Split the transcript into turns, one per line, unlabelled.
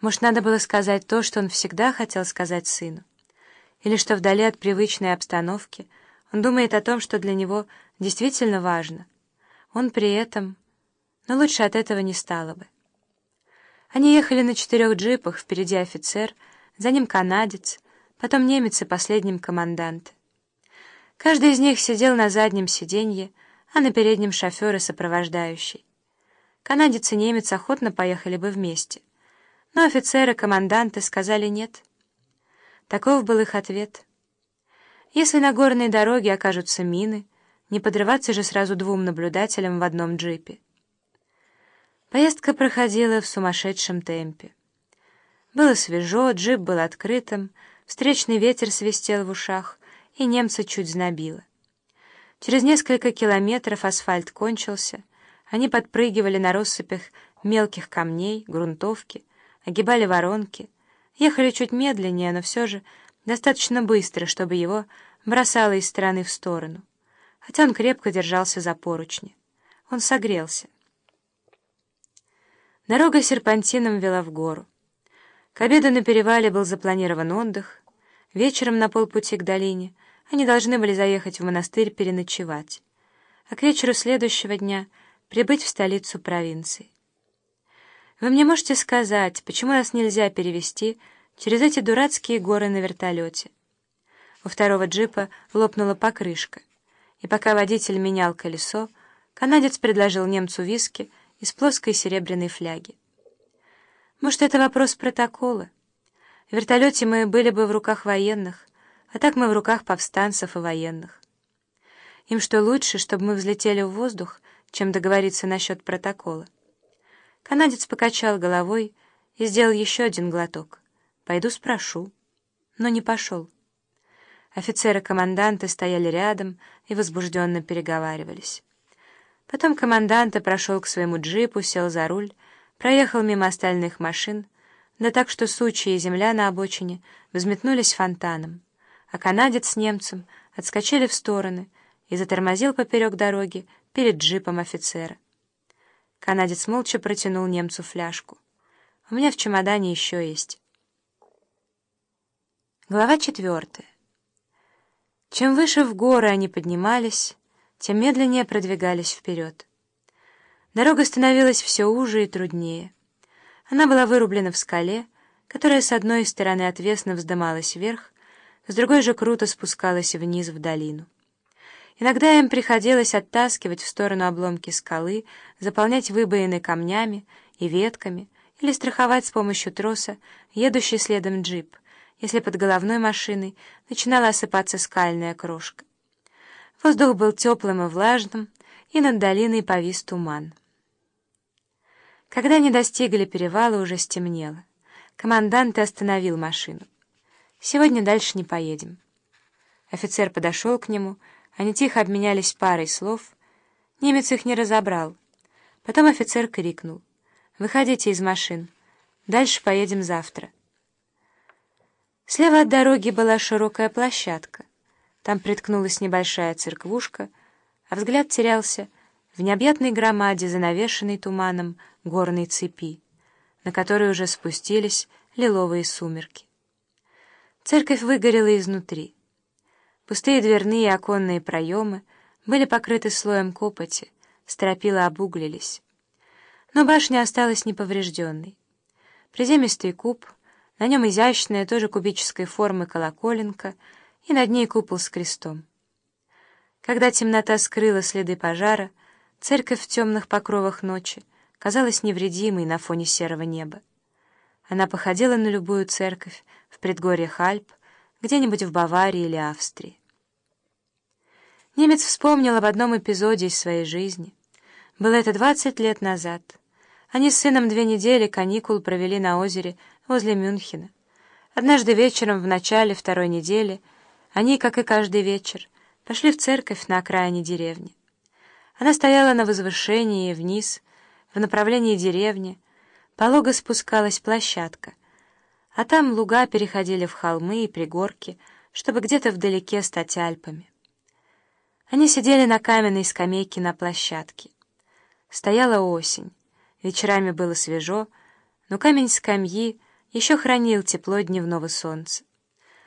Может, надо было сказать то, что он всегда хотел сказать сыну? Или что вдали от привычной обстановки он думает о том, что для него действительно важно? Он при этом... Но лучше от этого не стало бы. Они ехали на четырех джипах, впереди офицер, за ним канадец, потом немец и последним командант. Каждый из них сидел на заднем сиденье, а на переднем шофер и сопровождающий. Канадец и немец охотно поехали бы вместе, но офицеры, команданты сказали «нет». Таков был их ответ. Если на горной дороге окажутся мины, не подрываться же сразу двум наблюдателям в одном джипе. Поездка проходила в сумасшедшем темпе. Было свежо, джип был открытым, встречный ветер свистел в ушах, и немца чуть знобило. Через несколько километров асфальт кончился, они подпрыгивали на россыпях мелких камней, грунтовки, огибали воронки, ехали чуть медленнее, но все же достаточно быстро, чтобы его бросало из стороны в сторону, хотя он крепко держался за поручни. Он согрелся. Дорога серпантином вела в гору. К обеду на перевале был запланирован отдых. Вечером на полпути к долине они должны были заехать в монастырь переночевать, а к вечеру следующего дня прибыть в столицу провинции. Вы мне можете сказать, почему нас нельзя перевести через эти дурацкие горы на вертолете? У второго джипа лопнула покрышка, и пока водитель менял колесо, канадец предложил немцу виски из плоской серебряной фляги. Может, это вопрос протокола? В вертолете мы были бы в руках военных, а так мы в руках повстанцев и военных. Им что лучше, чтобы мы взлетели в воздух, чем договориться насчет протокола? Канадец покачал головой и сделал еще один глоток. «Пойду спрошу». Но не пошел. Офицеры-команданты стояли рядом и возбужденно переговаривались. Потом командант прошел к своему джипу, сел за руль, проехал мимо остальных машин, да так, что сучья и земля на обочине взметнулись фонтаном, а канадец с немцем отскочили в стороны и затормозил поперек дороги перед джипом офицера. Канадец молча протянул немцу фляжку. «У меня в чемодане еще есть». Глава четвертая. Чем выше в горы они поднимались, тем медленнее продвигались вперед. Дорога становилась все уже и труднее. Она была вырублена в скале, которая с одной стороны отвесно вздымалась вверх, с другой же круто спускалась вниз в долину. Иногда им приходилось оттаскивать в сторону обломки скалы, заполнять выбоины камнями и ветками или страховать с помощью троса едущий следом джип, если под головной машиной начинала осыпаться скальная крошка. Воздух был теплым и влажным, и над долиной повис туман. Когда они достигли перевала, уже стемнело. Командант остановил машину. «Сегодня дальше не поедем». Офицер подошел к нему, они тихо обменялись парой слов. Немец их не разобрал. Потом офицер крикнул. «Выходите из машин. Дальше поедем завтра». Слева от дороги была широкая площадка. Там приткнулась небольшая церквушка, а взгляд терялся в необъятной громаде, занавешенной туманом горной цепи, на которой уже спустились лиловые сумерки. Церковь выгорела изнутри. Пустые дверные и оконные проемы были покрыты слоем копоти, стропила обуглились. Но башня осталась неповрежденной. Приземистый куб, на нем изящная, тоже кубической формы колоколенка, и над ней купол с крестом. Когда темнота скрыла следы пожара, церковь в темных покровах ночи казалась невредимой на фоне серого неба. Она походила на любую церковь в предгорьях Альп, где-нибудь в Баварии или Австрии. Немец вспомнил об одном эпизоде из своей жизни. Было это двадцать лет назад. Они с сыном две недели каникул провели на озере возле Мюнхена. Однажды вечером в начале второй недели они, как и каждый вечер, пошли в церковь на окраине деревни. Она стояла на возвышении вниз, в направлении деревни, полого спускалась площадка — а там луга переходили в холмы и пригорки, чтобы где-то вдалеке стать Альпами. Они сидели на каменной скамейке на площадке. Стояла осень, вечерами было свежо, но камень скамьи еще хранил тепло дневного солнца.